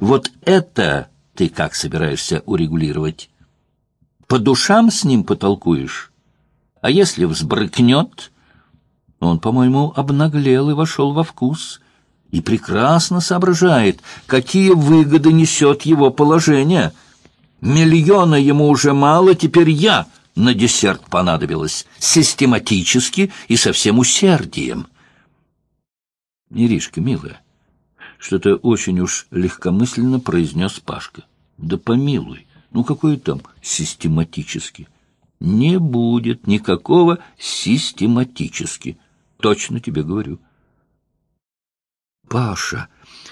Вот это ты как собираешься урегулировать? По душам с ним потолкуешь? А если взбрыкнет? Он, по-моему, обнаглел и вошел во вкус, и прекрасно соображает, какие выгоды несет его положение. Миллиона ему уже мало, теперь я на десерт понадобилась, систематически и со всем усердием. Иришка, милая, что-то очень уж легкомысленно произнес Пашка. Да помилуй, ну какой там систематически? Не будет никакого систематически. Точно тебе говорю. Паша,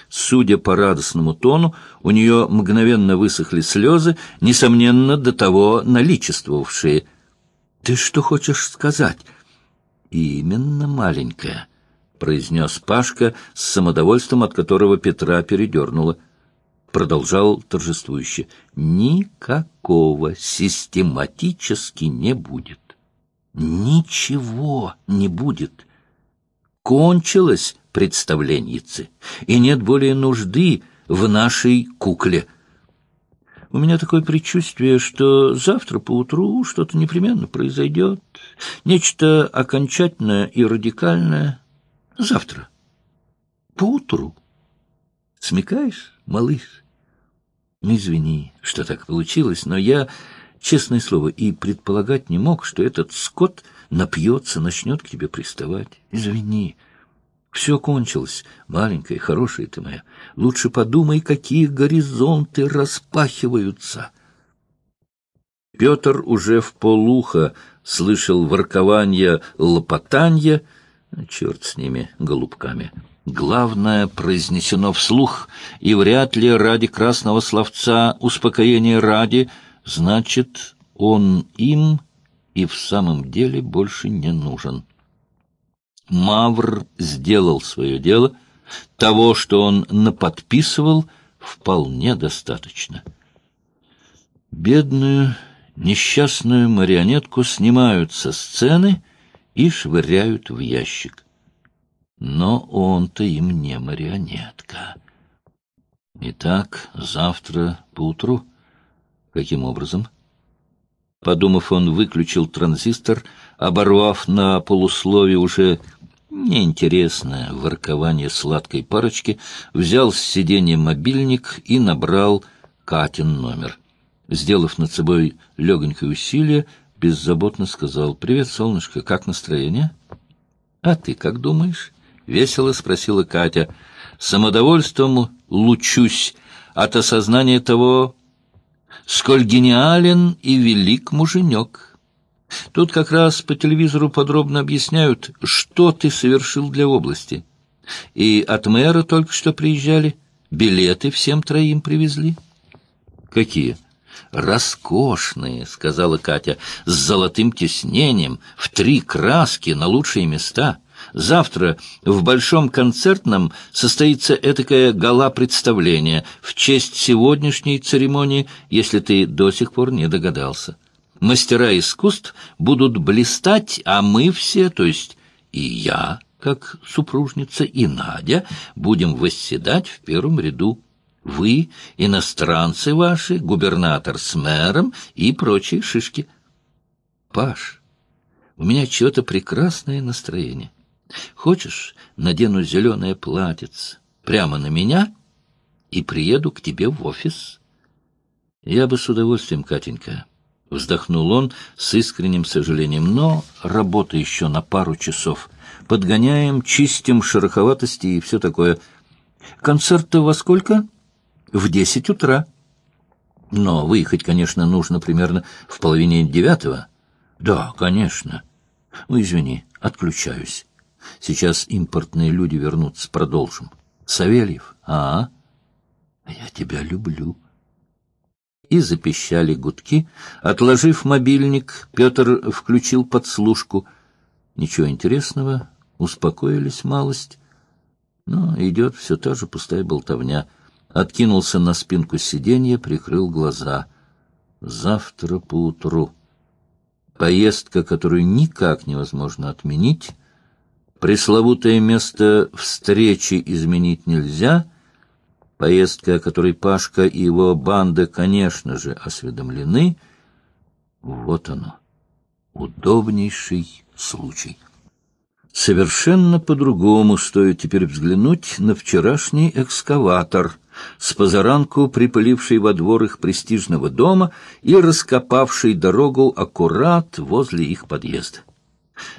судя по радостному тону, у нее мгновенно высохли слезы, несомненно, до того наличествовавшие. Ты что хочешь сказать? Именно маленькая произнес Пашка с самодовольством, от которого Петра передернуло. Продолжал торжествующе. «Никакого систематически не будет. Ничего не будет. Кончилось представленницы, и нет более нужды в нашей кукле». У меня такое предчувствие, что завтра поутру что-то непременно произойдет, нечто окончательное и радикальное, Завтра. Поутру. Смекаешь, малыш? Извини, что так получилось, но я, честное слово, и предполагать не мог, что этот скот напьется, начнет к тебе приставать. Извини. Все кончилось, маленькая, хорошая ты моя. Лучше подумай, какие горизонты распахиваются. Петр уже в полуха слышал воркование лопотанья, Черт с ними, голубками. Главное произнесено вслух, и вряд ли ради красного словца успокоения ради, значит, он им и в самом деле больше не нужен. Мавр сделал свое дело, того, что он наподписывал, вполне достаточно. Бедную, несчастную марионетку снимают со сцены — и швыряют в ящик. Но он-то им не марионетка. Итак, завтра поутру. Каким образом? Подумав, он выключил транзистор, оборвав на полусловие уже неинтересное воркование сладкой парочки, взял с сиденья мобильник и набрал Катин номер. Сделав над собой легонькое усилие, беззаботно сказал, «Привет, солнышко, как настроение?» «А ты как думаешь?» — весело спросила Катя. «Самодовольством лучусь от осознания того, сколь гениален и велик муженек. Тут как раз по телевизору подробно объясняют, что ты совершил для области. И от мэра только что приезжали, билеты всем троим привезли». «Какие?» «Роскошные», — сказала Катя, — «с золотым тиснением, в три краски на лучшие места. Завтра в Большом концертном состоится этакое гала-представление в честь сегодняшней церемонии, если ты до сих пор не догадался. Мастера искусств будут блистать, а мы все, то есть и я, как супружница, и Надя, будем восседать в первом ряду вы, иностранцы ваши, губернатор с мэром и прочие шишки. Паш, у меня чего-то прекрасное настроение. Хочешь, надену зеленое платьице прямо на меня и приеду к тебе в офис? Я бы с удовольствием, Катенька. Вздохнул он с искренним сожалением. Но работа еще на пару часов. Подгоняем, чистим шероховатости и все такое. Концерт-то во сколько? — в десять утра. Но выехать, конечно, нужно примерно в половине девятого. Да, конечно. Ну, извини, отключаюсь. Сейчас импортные люди вернутся, продолжим. Савельев, а? а я тебя люблю. И запищали гудки. Отложив мобильник, Петр включил подслушку. Ничего интересного, успокоились малость. Но идет все та же пустая болтовня — откинулся на спинку сиденья, прикрыл глаза. Завтра поутру. Поездка, которую никак невозможно отменить. Пресловутое место встречи изменить нельзя. Поездка, о которой Пашка и его банда, конечно же, осведомлены, вот оно, удобнейший случай. Совершенно по-другому стоит теперь взглянуть на вчерашний экскаватор, с позаранку припыливший во двор их престижного дома и раскопавший дорогу аккурат возле их подъезда.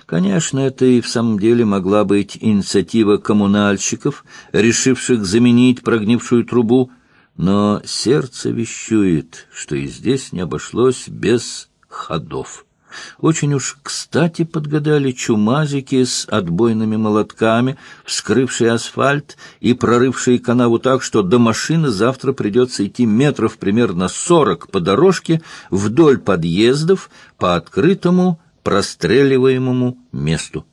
Конечно, это и в самом деле могла быть инициатива коммунальщиков, решивших заменить прогнившую трубу, но сердце вещует, что и здесь не обошлось без ходов. Очень уж кстати подгадали чумазики с отбойными молотками, вскрывшие асфальт и прорывшие канаву так, что до машины завтра придется идти метров примерно сорок по дорожке вдоль подъездов по открытому простреливаемому месту.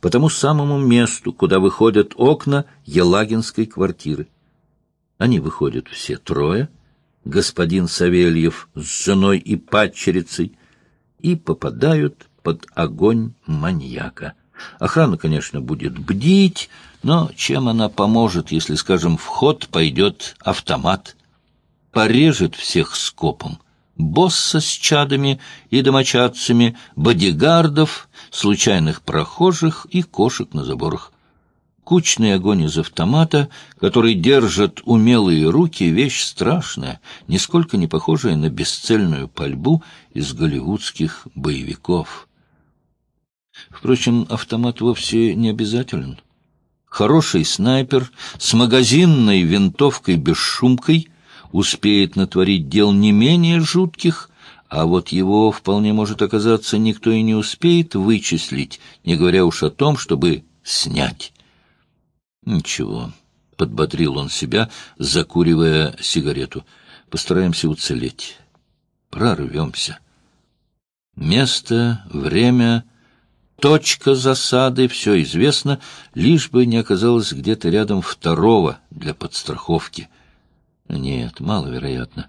По тому самому месту, куда выходят окна Елагинской квартиры. Они выходят все трое, господин Савельев с женой и падчерицей, и попадают под огонь маньяка. Охрана, конечно, будет бдить, но чем она поможет, если, скажем, в ход пойдет автомат? Порежет всех скопом. Босса с чадами и домочадцами, бодигардов, случайных прохожих и кошек на заборах. Кучный огонь из автомата, который держат умелые руки, вещь страшная, нисколько не похожая на бесцельную пальбу из голливудских боевиков. Впрочем, автомат вовсе не обязателен. Хороший снайпер с магазинной винтовкой-бесшумкой успеет натворить дел не менее жутких, а вот его вполне может оказаться никто и не успеет вычислить, не говоря уж о том, чтобы снять. Ничего, — подбодрил он себя, закуривая сигарету. Постараемся уцелеть. Прорвемся. Место, время, точка засады — все известно, лишь бы не оказалось где-то рядом второго для подстраховки. Нет, маловероятно.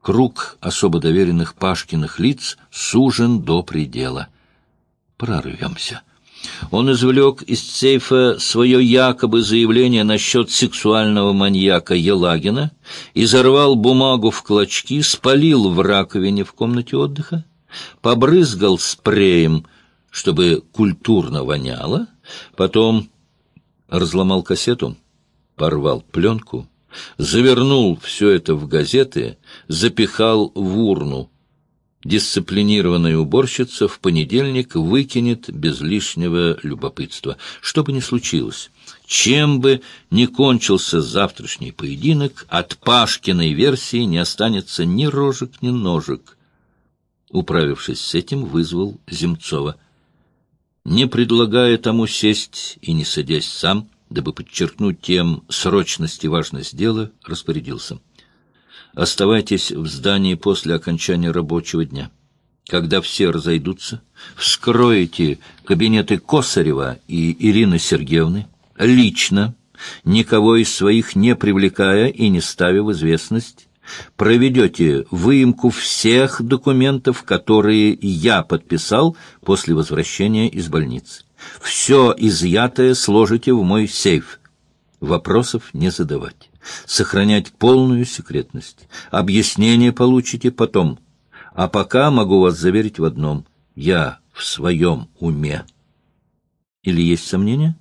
Круг особо доверенных Пашкиных лиц сужен до предела. Прорвемся. Он извлек из сейфа свое якобы заявление насчет сексуального маньяка Елагина, изорвал бумагу в клочки, спалил в раковине в комнате отдыха, побрызгал спреем, чтобы культурно воняло, потом разломал кассету, порвал пленку, завернул все это в газеты, запихал в урну, Дисциплинированная уборщица в понедельник выкинет без лишнего любопытства. Что бы ни случилось, чем бы ни кончился завтрашний поединок, от Пашкиной версии не останется ни рожек, ни ножек. Управившись с этим, вызвал Земцова. Не предлагая тому сесть и не садясь сам, дабы подчеркнуть тем срочность и важность дела, распорядился — Оставайтесь в здании после окончания рабочего дня. Когда все разойдутся, вскроете кабинеты Косарева и Ирины Сергеевны лично, никого из своих не привлекая и не ставя в известность, проведете выемку всех документов, которые я подписал после возвращения из больницы. Все изъятое сложите в мой сейф. Вопросов не задавать сохранять полную секретность. Объяснение получите потом. А пока могу вас заверить в одном. Я в своем уме. Или есть сомнения?